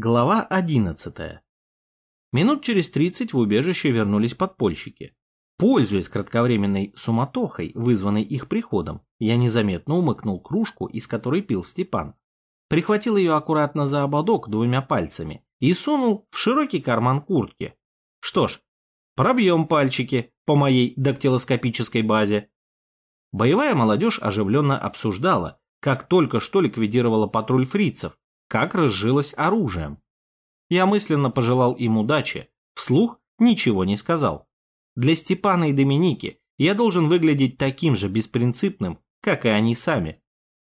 Глава 11. Минут через 30 в убежище вернулись подпольщики. Пользуясь кратковременной суматохой, вызванной их приходом, я незаметно умыкнул кружку, из которой пил Степан. Прихватил ее аккуратно за ободок двумя пальцами и сунул в широкий карман куртки. Что ж, пробьем пальчики по моей дактилоскопической базе. Боевая молодежь оживленно обсуждала, как только что ликвидировала патруль фрицев, как разжилось оружием. Я мысленно пожелал им удачи, вслух ничего не сказал. Для Степана и Доминики я должен выглядеть таким же беспринципным, как и они сами.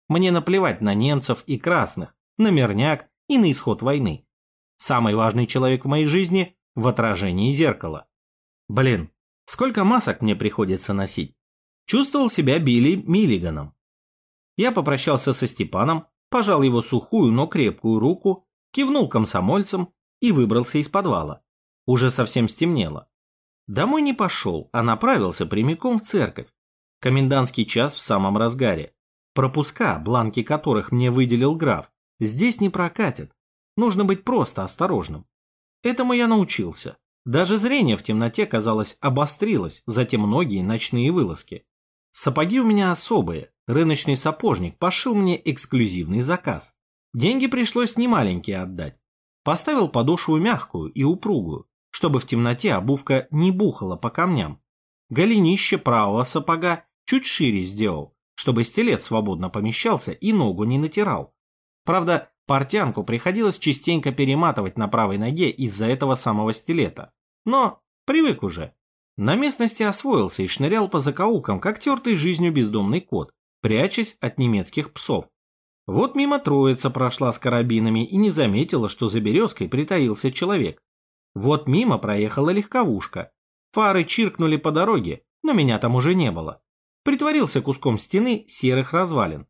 Мне наплевать на немцев и красных, на мирняк и на исход войны. Самый важный человек в моей жизни в отражении зеркала. Блин, сколько масок мне приходится носить. Чувствовал себя Билли Миллиганом. Я попрощался со Степаном, пожал его сухую, но крепкую руку, кивнул комсомольцам и выбрался из подвала. Уже совсем стемнело. Домой не пошел, а направился прямиком в церковь. Комендантский час в самом разгаре. Пропуска, бланки которых мне выделил граф, здесь не прокатят. Нужно быть просто осторожным. Этому я научился. Даже зрение в темноте, казалось, обострилось за те многие ночные вылазки. Сапоги у меня особые, рыночный сапожник пошил мне эксклюзивный заказ. Деньги пришлось немаленькие отдать. Поставил подошву мягкую и упругую, чтобы в темноте обувка не бухала по камням. Голенище правого сапога чуть шире сделал, чтобы стилет свободно помещался и ногу не натирал. Правда, портянку приходилось частенько перематывать на правой ноге из-за этого самого стилета. Но привык уже. На местности освоился и шнырял по закоулкам, как тертый жизнью бездомный кот прячась от немецких псов. Вот мимо троица прошла с карабинами и не заметила, что за березкой притаился человек. Вот мимо проехала легковушка. Фары чиркнули по дороге, но меня там уже не было. Притворился куском стены серых развалин.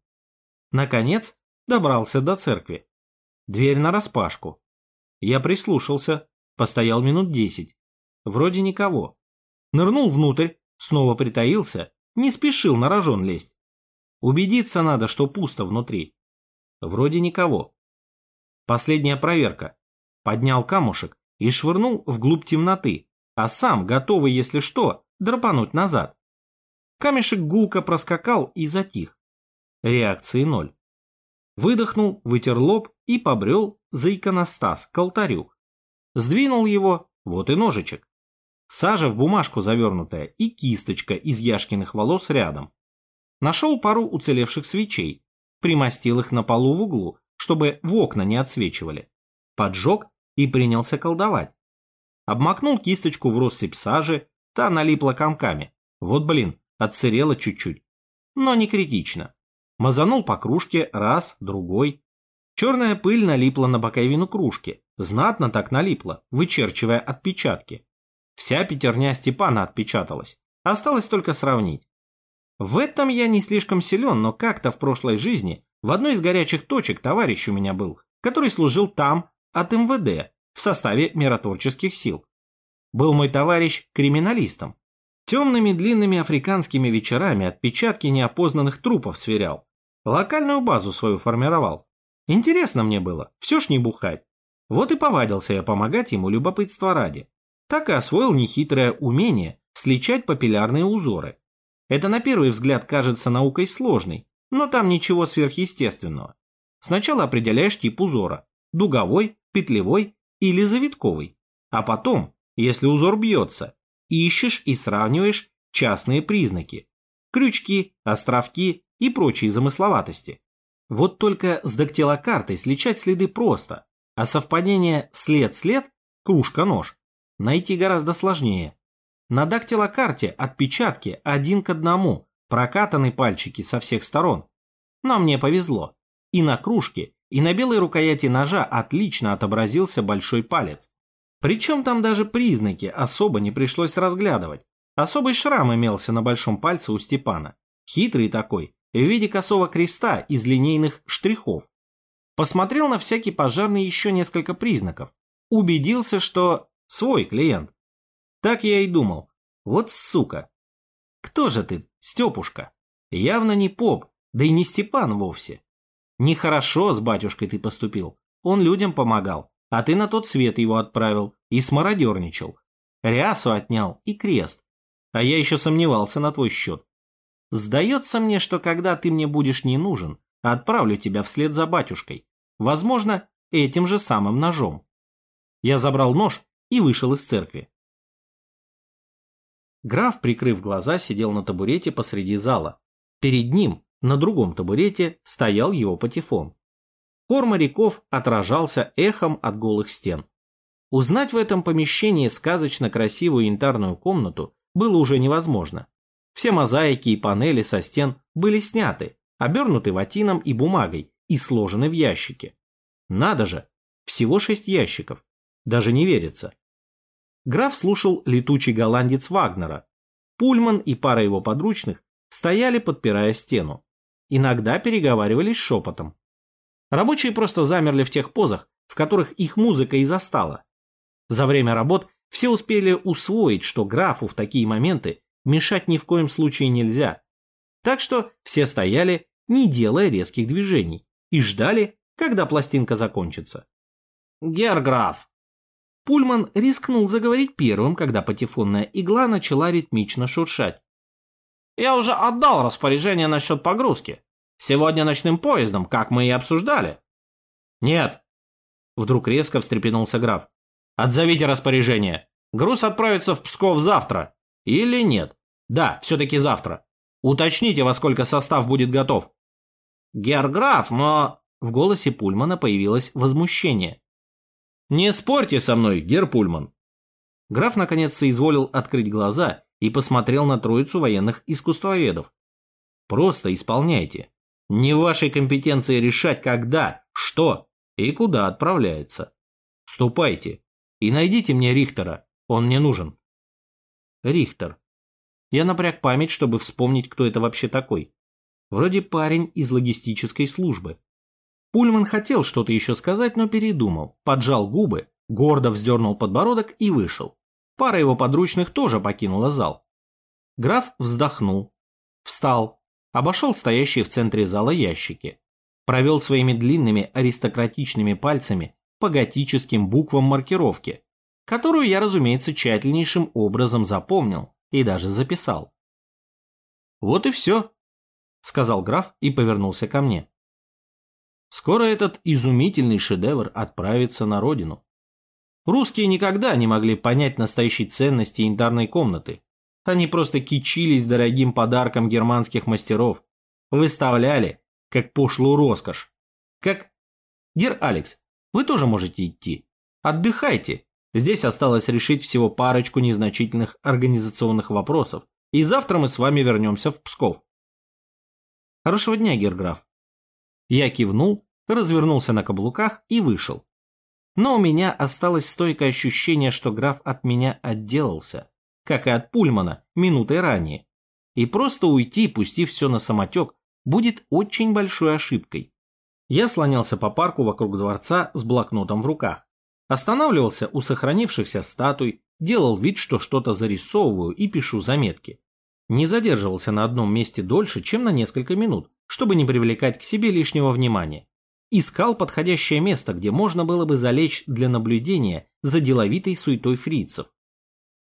Наконец, добрался до церкви. Дверь нараспашку. Я прислушался, постоял минут десять. Вроде никого. Нырнул внутрь, снова притаился, не спешил на рожон лезть. Убедиться надо, что пусто внутри. Вроде никого. Последняя проверка. Поднял камушек и швырнул вглубь темноты, а сам, готовый, если что, драпануть назад. Камешек гулко проскакал и затих. Реакции ноль. Выдохнул, вытер лоб и побрел за иконостас к алтарю. Сдвинул его, вот и ножичек. Сажа в бумажку завернутая и кисточка из Яшкиных волос рядом. Нашел пару уцелевших свечей, примостил их на полу в углу, чтобы в окна не отсвечивали. Поджег и принялся колдовать. Обмакнул кисточку в россыпь сажи, та налипла комками. Вот блин, отсырела чуть-чуть. Но не критично. Мазанул по кружке раз, другой. Черная пыль налипла на боковину кружки. Знатно так налипла, вычерчивая отпечатки. Вся пятерня Степана отпечаталась. Осталось только сравнить. В этом я не слишком силен, но как-то в прошлой жизни в одной из горячих точек товарищ у меня был, который служил там от МВД в составе миротворческих сил. Был мой товарищ криминалистом. Темными длинными африканскими вечерами отпечатки неопознанных трупов сверял. Локальную базу свою формировал. Интересно мне было, все ж не бухать. Вот и повадился я помогать ему любопытство ради. Так и освоил нехитрое умение сличать папиллярные узоры. Это на первый взгляд кажется наукой сложной, но там ничего сверхъестественного. Сначала определяешь тип узора – дуговой, петлевой или завитковый. А потом, если узор бьется, ищешь и сравниваешь частные признаки – крючки, островки и прочие замысловатости. Вот только с дактилокартой сличать следы просто, а совпадение след-след – кружка-нож – найти гораздо сложнее. На дактилокарте отпечатки один к одному, прокатаны пальчики со всех сторон. Но мне повезло. И на кружке, и на белой рукояти ножа отлично отобразился большой палец. Причем там даже признаки особо не пришлось разглядывать. Особый шрам имелся на большом пальце у Степана. Хитрый такой, в виде косого креста из линейных штрихов. Посмотрел на всякий пожарный еще несколько признаков. Убедился, что свой клиент. Так я и думал. Вот сука. Кто же ты, Степушка? Явно не поп, да и не Степан вовсе. Нехорошо с батюшкой ты поступил. Он людям помогал. а ты на тот свет его отправил и смародерничал. Рясу отнял и крест. А я еще сомневался на твой счет. Сдается мне, что когда ты мне будешь не нужен, отправлю тебя вслед за батюшкой. Возможно, этим же самым ножом. Я забрал нож и вышел из церкви. Граф, прикрыв глаза, сидел на табурете посреди зала. Перед ним, на другом табурете, стоял его патефон. Хор моряков отражался эхом от голых стен. Узнать в этом помещении сказочно красивую янтарную комнату было уже невозможно. Все мозаики и панели со стен были сняты, обернуты ватином и бумагой и сложены в ящики. Надо же, всего шесть ящиков. Даже не верится. Граф слушал летучий голландец Вагнера. Пульман и пара его подручных стояли, подпирая стену. Иногда переговаривались шепотом. Рабочие просто замерли в тех позах, в которых их музыка и застала. За время работ все успели усвоить, что графу в такие моменты мешать ни в коем случае нельзя. Так что все стояли, не делая резких движений, и ждали, когда пластинка закончится. «Герграф!» Пульман рискнул заговорить первым, когда патефонная игла начала ритмично шуршать. «Я уже отдал распоряжение насчет погрузки. Сегодня ночным поездом, как мы и обсуждали». «Нет!» Вдруг резко встрепенулся граф. «Отзовите распоряжение. Груз отправится в Псков завтра. Или нет? Да, все-таки завтра. Уточните, во сколько состав будет готов». «Герграф, но...» В голосе Пульмана появилось возмущение. «Не спорьте со мной, Гер Пульман!» Граф наконец соизволил открыть глаза и посмотрел на троицу военных искусствоведов. «Просто исполняйте. Не в вашей компетенции решать, когда, что и куда отправляется. Ступайте и найдите мне Рихтера, он мне нужен». Рихтер. Я напряг память, чтобы вспомнить, кто это вообще такой. Вроде парень из логистической службы. Пульман хотел что-то еще сказать, но передумал, поджал губы, гордо вздернул подбородок и вышел. Пара его подручных тоже покинула зал. Граф вздохнул, встал, обошел стоящие в центре зала ящики, провел своими длинными аристократичными пальцами по готическим буквам маркировки, которую я, разумеется, тщательнейшим образом запомнил и даже записал. «Вот и все», — сказал граф и повернулся ко мне. Скоро этот изумительный шедевр отправится на родину. Русские никогда не могли понять настоящей ценности янтарной комнаты. Они просто кичились дорогим подарком германских мастеров. Выставляли, как пошлую роскошь. Как... Гер Алекс, вы тоже можете идти. Отдыхайте. Здесь осталось решить всего парочку незначительных организационных вопросов. И завтра мы с вами вернемся в Псков. Хорошего дня, Герграф. Я кивнул, развернулся на каблуках и вышел. Но у меня осталось стойкое ощущение, что граф от меня отделался, как и от Пульмана минутой ранее. И просто уйти, пустив все на самотек, будет очень большой ошибкой. Я слонялся по парку вокруг дворца с блокнотом в руках. Останавливался у сохранившихся статуй, делал вид, что что-то зарисовываю и пишу заметки. Не задерживался на одном месте дольше, чем на несколько минут, чтобы не привлекать к себе лишнего внимания. Искал подходящее место, где можно было бы залечь для наблюдения за деловитой суетой фрицев.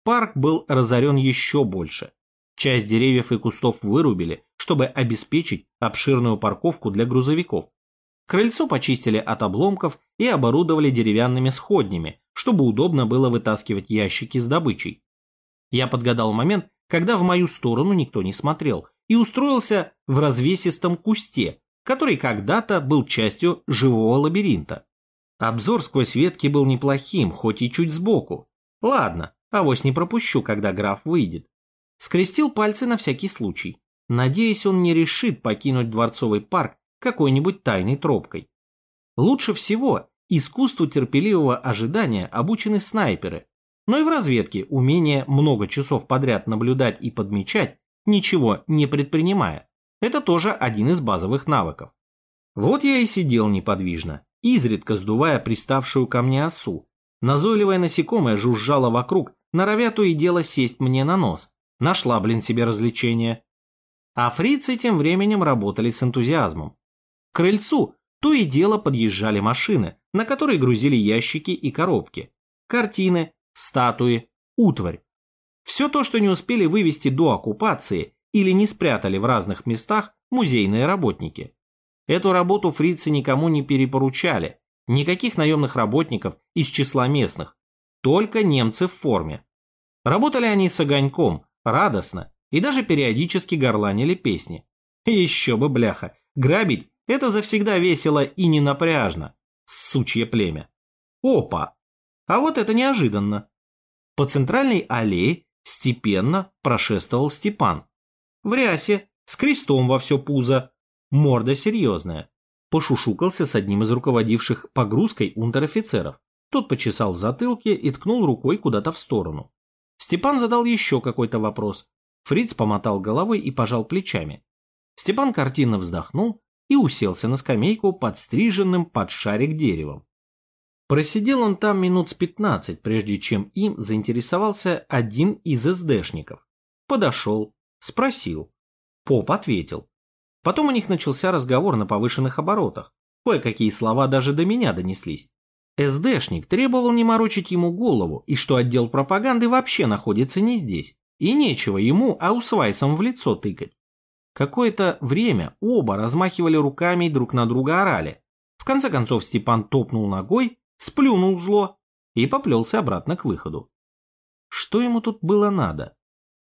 Парк был разорен еще больше. Часть деревьев и кустов вырубили, чтобы обеспечить обширную парковку для грузовиков. Крыльцо почистили от обломков и оборудовали деревянными сходнями, чтобы удобно было вытаскивать ящики с добычей. Я подгадал момент, когда в мою сторону никто не смотрел, и устроился в развесистом кусте, который когда-то был частью живого лабиринта. Обзор сквозь ветки был неплохим, хоть и чуть сбоку. Ладно, авось не пропущу, когда граф выйдет. Скрестил пальцы на всякий случай. Надеюсь, он не решит покинуть дворцовый парк какой-нибудь тайной тропкой. Лучше всего искусству терпеливого ожидания обучены снайперы, но и в разведке умение много часов подряд наблюдать и подмечать ничего не предпринимая. Это тоже один из базовых навыков. Вот я и сидел неподвижно, изредка сдувая приставшую ко мне осу. Назойливое насекомое жужжало вокруг, норовя то и дело сесть мне на нос. Нашла, блин, себе развлечение. А фрицы тем временем работали с энтузиазмом. К крыльцу то и дело подъезжали машины, на которые грузили ящики и коробки, картины, статуи, утварь. Все то, что не успели вывести до оккупации или не спрятали в разных местах музейные работники. Эту работу фрицы никому не перепоручали, никаких наемных работников из числа местных, только немцы в форме. Работали они с огоньком, радостно, и даже периодически горланили песни. Еще бы, бляха, грабить – это завсегда весело и не напряжно, сучье племя. Опа! А вот это неожиданно. По центральной аллее степенно прошествовал Степан. В рясе, с крестом во все пузо, морда серьезная. Пошушукался с одним из руководивших погрузкой унтер-офицеров. Тот почесал в затылке и ткнул рукой куда-то в сторону. Степан задал еще какой-то вопрос. Фриц помотал головой и пожал плечами. Степан картинно вздохнул и уселся на скамейку под стриженным под шарик деревом. Просидел он там минут с пятнадцать, прежде чем им заинтересовался один из СДшников. Подошел, спросил. Поп ответил. Потом у них начался разговор на повышенных оборотах. Кое-какие слова даже до меня донеслись. СДшник требовал не морочить ему голову, и что отдел пропаганды вообще находится не здесь, и нечего ему аусвайсом в лицо тыкать. Какое-то время оба размахивали руками и друг на друга орали. В конце концов Степан топнул ногой, сплюнул зло и поплелся обратно к выходу. Что ему тут было надо?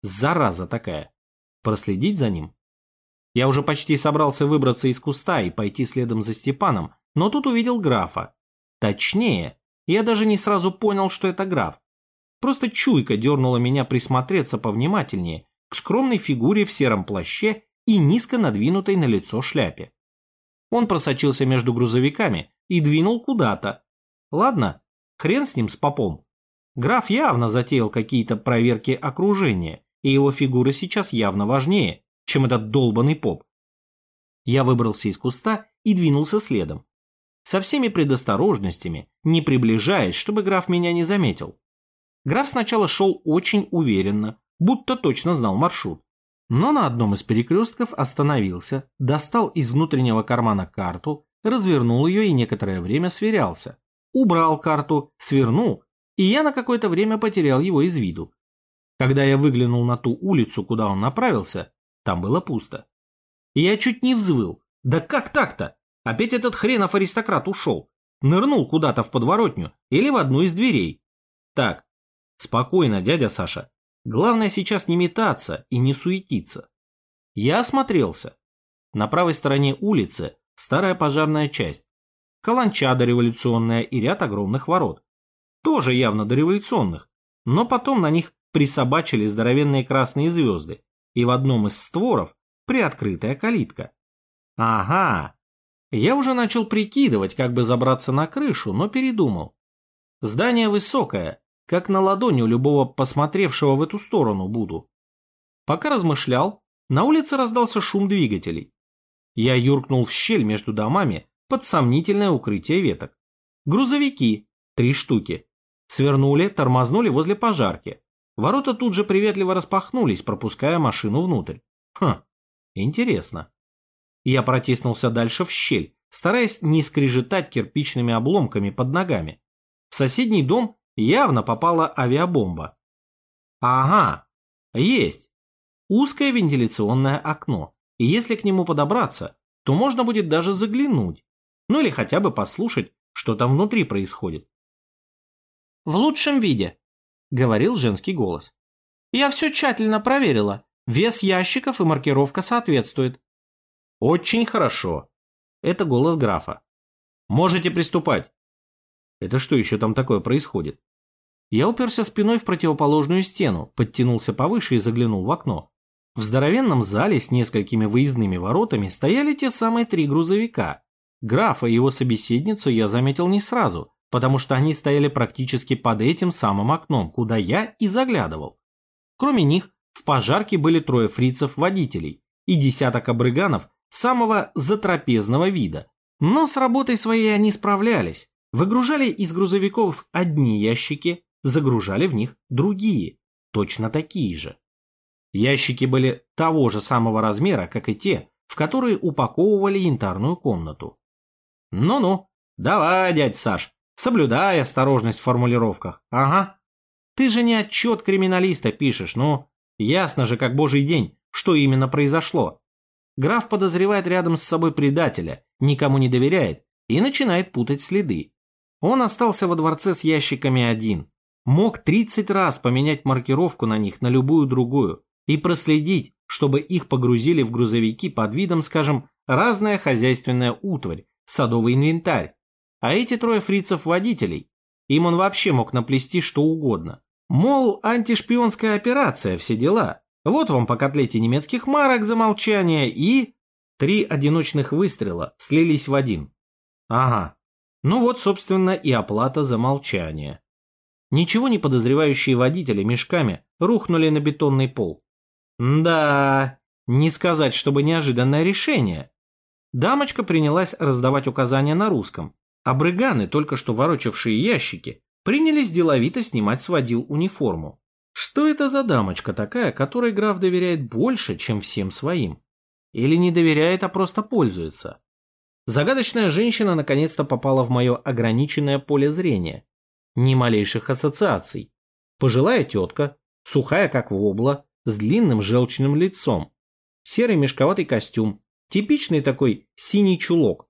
Зараза такая. Проследить за ним? Я уже почти собрался выбраться из куста и пойти следом за Степаном, но тут увидел графа. Точнее, я даже не сразу понял, что это граф. Просто чуйка дернула меня присмотреться повнимательнее к скромной фигуре в сером плаще и низко надвинутой на лицо шляпе. Он просочился между грузовиками и двинул куда-то. Ладно, хрен с ним с попом. Граф явно затеял какие-то проверки окружения, и его фигура сейчас явно важнее, чем этот долбанный поп. Я выбрался из куста и двинулся следом. Со всеми предосторожностями, не приближаясь, чтобы граф меня не заметил. Граф сначала шел очень уверенно, будто точно знал маршрут. Но на одном из перекрестков остановился, достал из внутреннего кармана карту, развернул ее и некоторое время сверялся. Убрал карту, свернул, и я на какое-то время потерял его из виду. Когда я выглянул на ту улицу, куда он направился, там было пусто. Я чуть не взвыл. Да как так-то? Опять этот хренов аристократ ушел. Нырнул куда-то в подворотню или в одну из дверей. Так, Спокойно, дядя Саша. Главное сейчас не метаться и не суетиться. Я осмотрелся. На правой стороне улицы старая пожарная часть. Каланча дореволюционная и ряд огромных ворот. Тоже явно дореволюционных. Но потом на них присобачили здоровенные красные звезды. И в одном из створов приоткрытая калитка. Ага. Я уже начал прикидывать, как бы забраться на крышу, но передумал. Здание высокое, как на ладони у любого посмотревшего в эту сторону буду. Пока размышлял, на улице раздался шум двигателей. Я юркнул в щель между домами под сомнительное укрытие веток. Грузовики, три штуки. Свернули, тормознули возле пожарки. Ворота тут же приветливо распахнулись, пропуская машину внутрь. Хм, интересно. Я протиснулся дальше в щель, стараясь не скрежетать кирпичными обломками под ногами. В соседний дом Явно попала авиабомба. Ага, есть. Узкое вентиляционное окно. И если к нему подобраться, то можно будет даже заглянуть. Ну или хотя бы послушать, что там внутри происходит. «В лучшем виде», — говорил женский голос. «Я все тщательно проверила. Вес ящиков и маркировка соответствует». «Очень хорошо». Это голос графа. «Можете приступать». Это что еще там такое происходит? Я уперся спиной в противоположную стену, подтянулся повыше и заглянул в окно. В здоровенном зале с несколькими выездными воротами стояли те самые три грузовика. Графа и его собеседницу я заметил не сразу, потому что они стояли практически под этим самым окном, куда я и заглядывал. Кроме них, в пожарке были трое фрицев-водителей и десяток обрыганов самого затрапезного вида. Но с работой своей они справлялись. Выгружали из грузовиков одни ящики, загружали в них другие, точно такие же. Ящики были того же самого размера, как и те, в которые упаковывали янтарную комнату. Ну-ну, давай, дядь Саш, соблюдай осторожность в формулировках. Ага. Ты же не отчет криминалиста пишешь, ну, ясно же, как божий день, что именно произошло. Граф подозревает рядом с собой предателя, никому не доверяет и начинает путать следы. Он остался во дворце с ящиками один. Мог 30 раз поменять маркировку на них на любую другую и проследить, чтобы их погрузили в грузовики под видом, скажем, разная хозяйственная утварь, садовый инвентарь. А эти трое фрицев-водителей, им он вообще мог наплести что угодно. Мол, антишпионская операция, все дела. Вот вам по котлете немецких марок за молчание и... Три одиночных выстрела слились в один. Ага. Ну вот, собственно, и оплата за молчание. Ничего не подозревающие водители мешками рухнули на бетонный пол. Да, не сказать, чтобы неожиданное решение. Дамочка принялась раздавать указания на русском, а брыганы, только что ворочавшие ящики, принялись деловито снимать с водил униформу. Что это за дамочка такая, которой граф доверяет больше, чем всем своим? Или не доверяет, а просто пользуется? Загадочная женщина наконец-то попала в мое ограниченное поле зрения. Ни малейших ассоциаций. Пожилая тетка, сухая как вобла, с длинным желчным лицом. Серый мешковатый костюм, типичный такой синий чулок.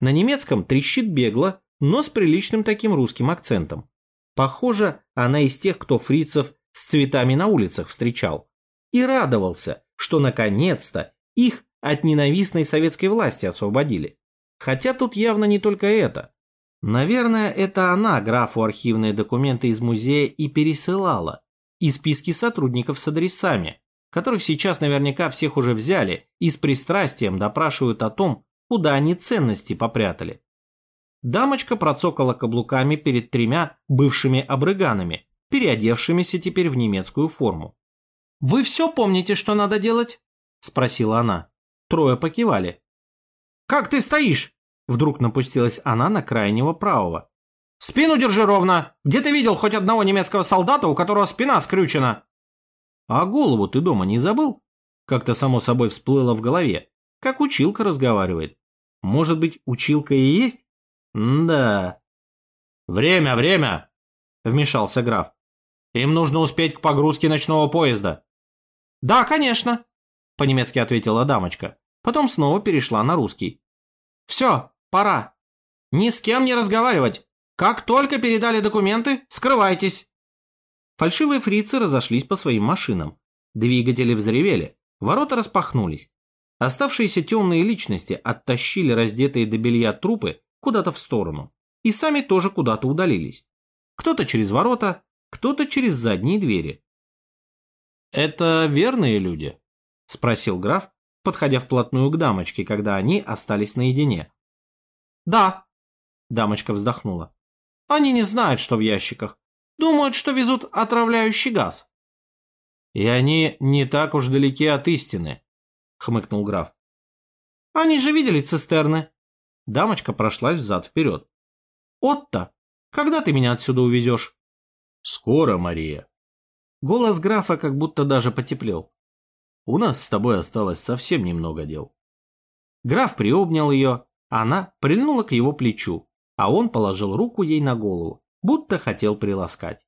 На немецком трещит бегло, но с приличным таким русским акцентом. Похоже, она из тех, кто фрицев с цветами на улицах встречал. И радовался, что наконец-то их от ненавистной советской власти освободили. Хотя тут явно не только это. Наверное, это она графу архивные документы из музея и пересылала, и списки сотрудников с адресами, которых сейчас наверняка всех уже взяли и с пристрастием допрашивают о том, куда они ценности попрятали. Дамочка процокала каблуками перед тремя бывшими обрыганами, переодевшимися теперь в немецкую форму. «Вы все помните, что надо делать?» – спросила она. Трое покивали. «Как ты стоишь?» – вдруг напустилась она на крайнего правого. «Спину держи ровно! Где ты видел хоть одного немецкого солдата, у которого спина скрючена?» «А голову ты дома не забыл?» Как-то само собой всплыло в голове. Как училка разговаривает. Может быть, училка и есть? да. «Время, время!» – вмешался граф. «Им нужно успеть к погрузке ночного поезда». «Да, конечно», – по-немецки ответила дамочка. Потом снова перешла на русский. «Все, пора. Ни с кем не разговаривать. Как только передали документы, скрывайтесь. Фальшивые фрицы разошлись по своим машинам. Двигатели взревели, ворота распахнулись. Оставшиеся темные личности оттащили раздетые до белья трупы куда-то в сторону. И сами тоже куда-то удалились. Кто-то через ворота, кто-то через задние двери. «Это верные люди?» – спросил граф, подходя вплотную к дамочке, когда они остались наедине. «Да», – дамочка вздохнула. Они не знают, что в ящиках. Думают, что везут отравляющий газ. И они не так уж далеки от истины, хмыкнул граф. Они же видели цистерны. Дамочка прошлась взад-вперед. Отто, когда ты меня отсюда увезешь? Скоро, Мария. Голос графа как будто даже потеплел. У нас с тобой осталось совсем немного дел. Граф приобнял ее, она прильнула к его плечу, а он положил руку ей на голову, будто хотел приласкать.